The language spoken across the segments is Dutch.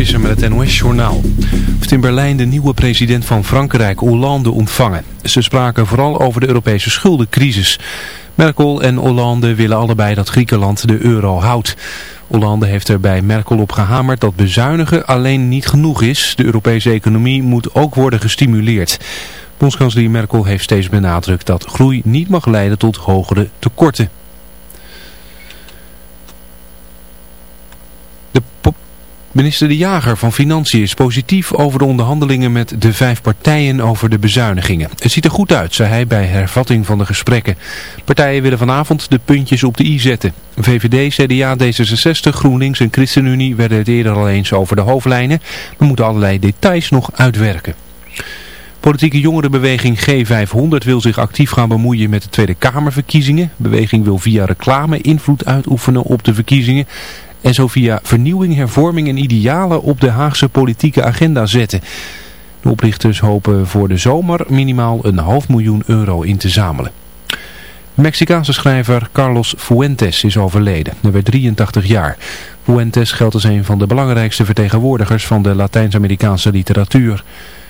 Visser met het NOS-journaal. heeft in Berlijn de nieuwe president van Frankrijk, Hollande, ontvangen. Ze spraken vooral over de Europese schuldencrisis. Merkel en Hollande willen allebei dat Griekenland de euro houdt. Hollande heeft er bij Merkel op gehamerd dat bezuinigen alleen niet genoeg is. De Europese economie moet ook worden gestimuleerd. Bondskanselier Merkel heeft steeds benadrukt dat groei niet mag leiden tot hogere tekorten. Minister De Jager van Financiën is positief over de onderhandelingen met de vijf partijen over de bezuinigingen. Het ziet er goed uit, zei hij bij hervatting van de gesprekken. Partijen willen vanavond de puntjes op de i zetten. VVD, CDA, D66, GroenLinks en ChristenUnie werden het eerder al eens over de hoofdlijnen. We moeten allerlei details nog uitwerken. Politieke jongerenbeweging G500 wil zich actief gaan bemoeien met de Tweede Kamerverkiezingen. De beweging wil via reclame invloed uitoefenen op de verkiezingen en zo via vernieuwing, hervorming en idealen op de Haagse politieke agenda zetten. De oprichters hopen voor de zomer minimaal een half miljoen euro in te zamelen. Mexicaanse schrijver Carlos Fuentes is overleden. Hij werd 83 jaar. Fuentes geldt als een van de belangrijkste vertegenwoordigers van de Latijns-Amerikaanse literatuur.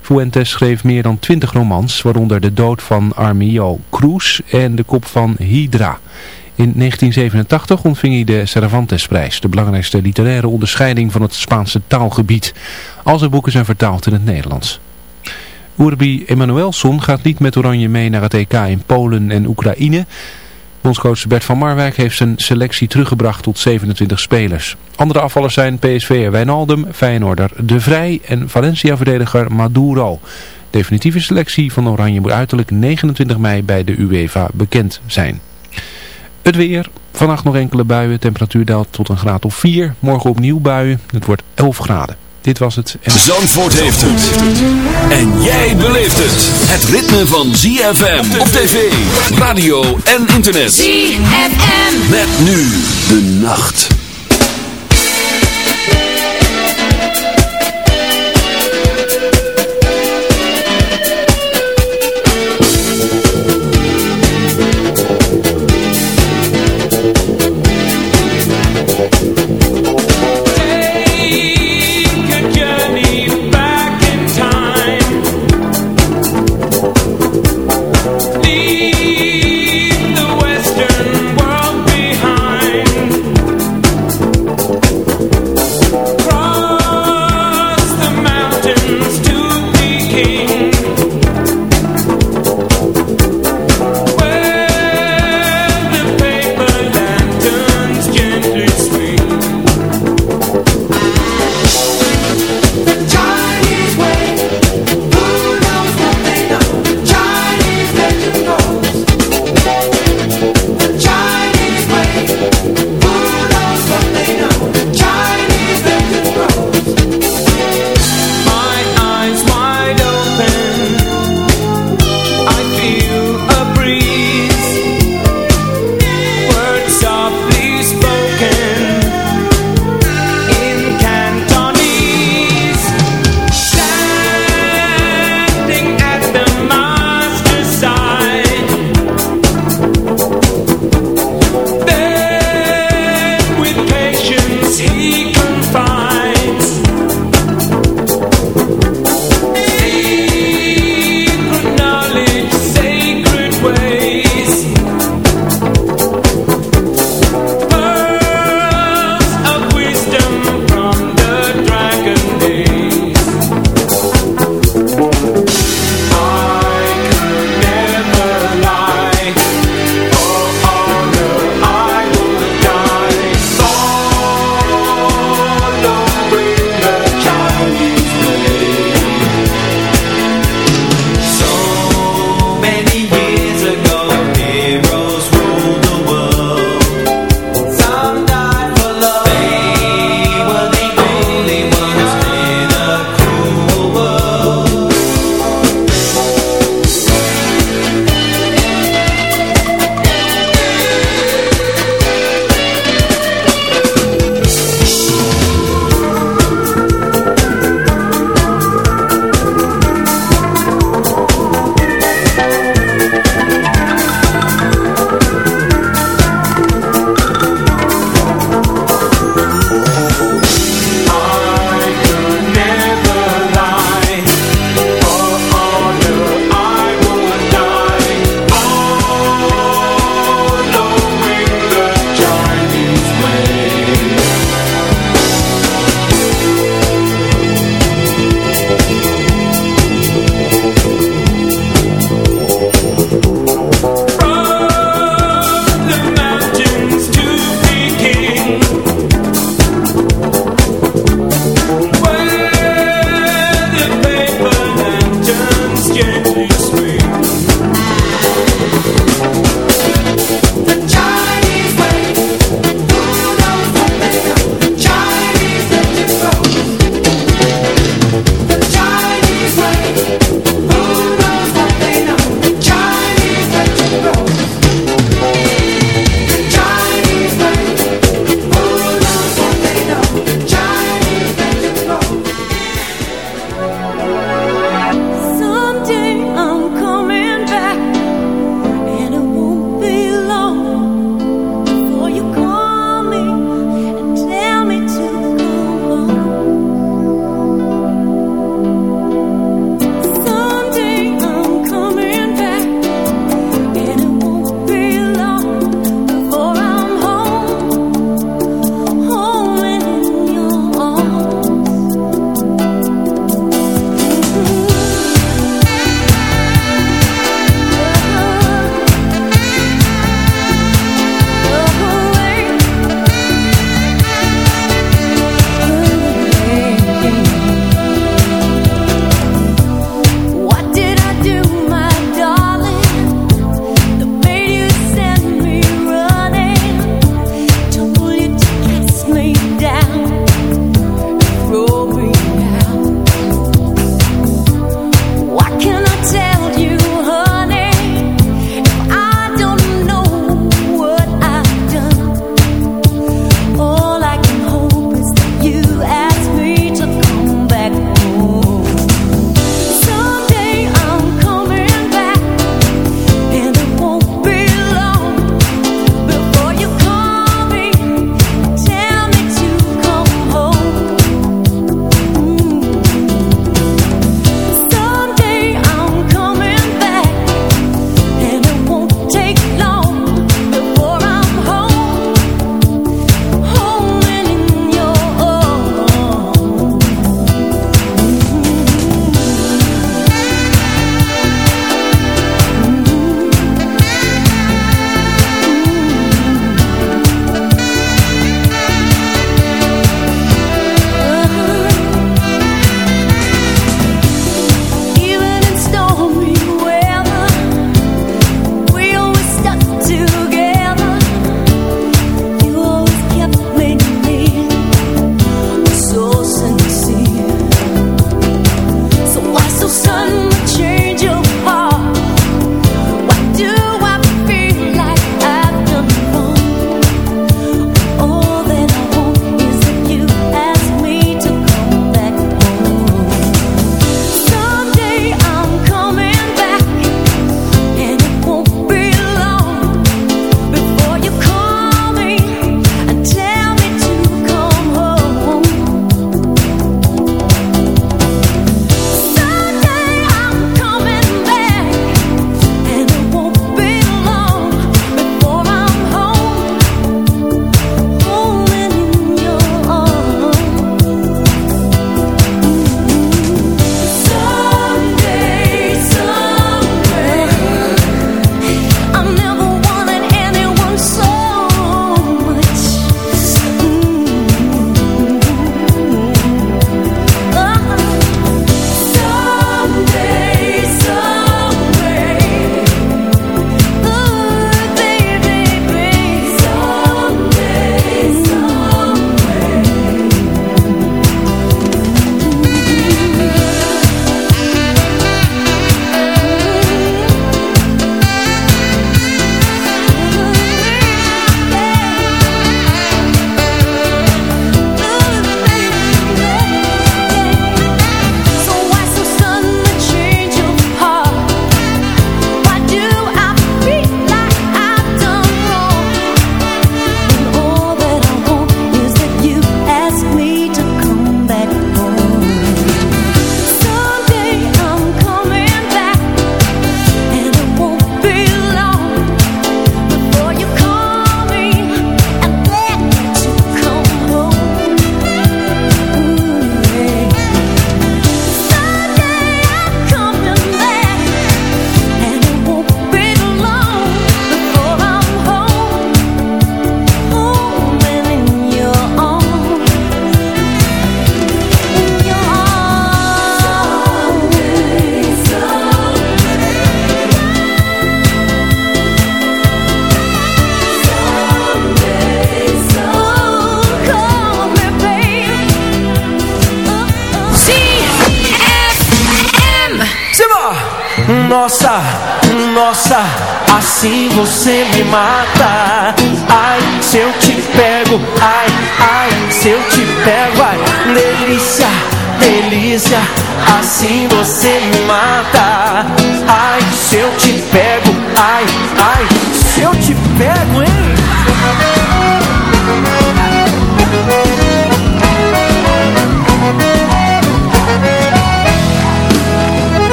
Fuentes schreef meer dan 20 romans, waaronder De dood van Armio Cruz en De kop van Hydra. In 1987 ontving hij de Cervantesprijs, de belangrijkste literaire onderscheiding van het Spaanse taalgebied. Al zijn boeken zijn vertaald in het Nederlands. Urbi Emanuelson gaat niet met Oranje mee naar het EK in Polen en Oekraïne. Bondscoach Bert van Marwijk heeft zijn selectie teruggebracht tot 27 spelers. Andere afvallers zijn PSV'er Wijnaldum, Feyenoorder De Vrij en Valencia-verdediger Maduro. Definitieve selectie van Oranje moet uiterlijk 29 mei bij de UEFA bekend zijn. Het weer. Vannacht nog enkele buien. Temperatuur daalt tot een graad of 4. Morgen opnieuw buien. Het wordt 11 graden. Dit was het. Zandvoort heeft het. En jij beleeft het. Het ritme van ZFM op tv, radio en internet. ZFM. Met nu de nacht.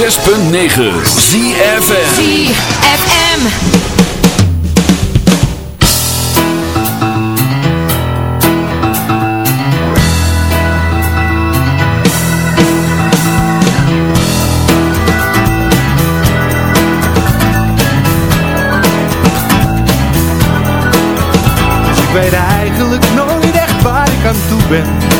106.9 ZFM ZFM. Dus ik weet eigenlijk nooit echt waar ik aan toe ben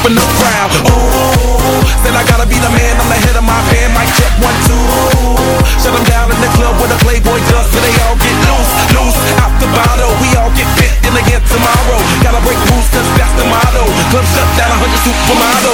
In the crowd. Ooh, said I gotta be the man, I'm the head of my band. Mic check one, two. Shut them down in the club with a Playboy does, so they all get loose, loose. Out the bottle, we all get fit in again tomorrow. Gotta break rules, that's the motto. Club shut down, a 100 supermodels.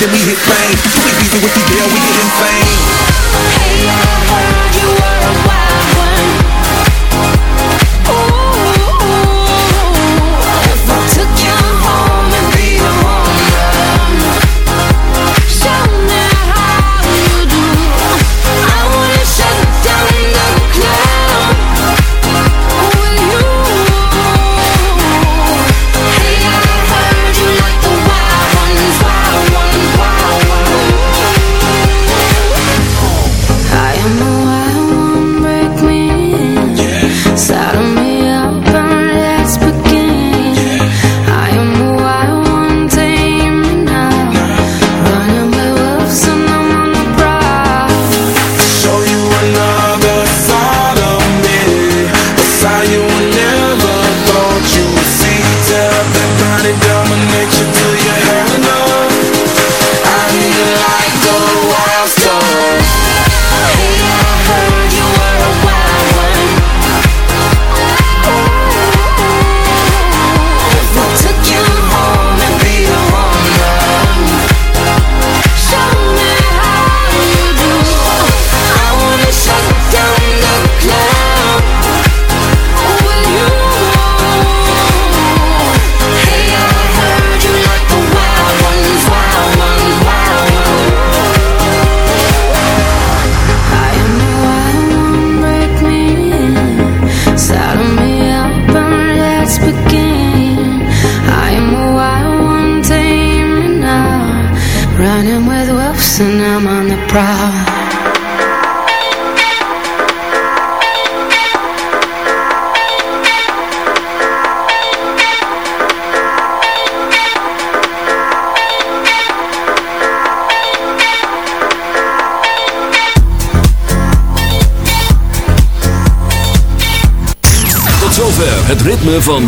then we hit fame. Too easy with these deal, we get insane.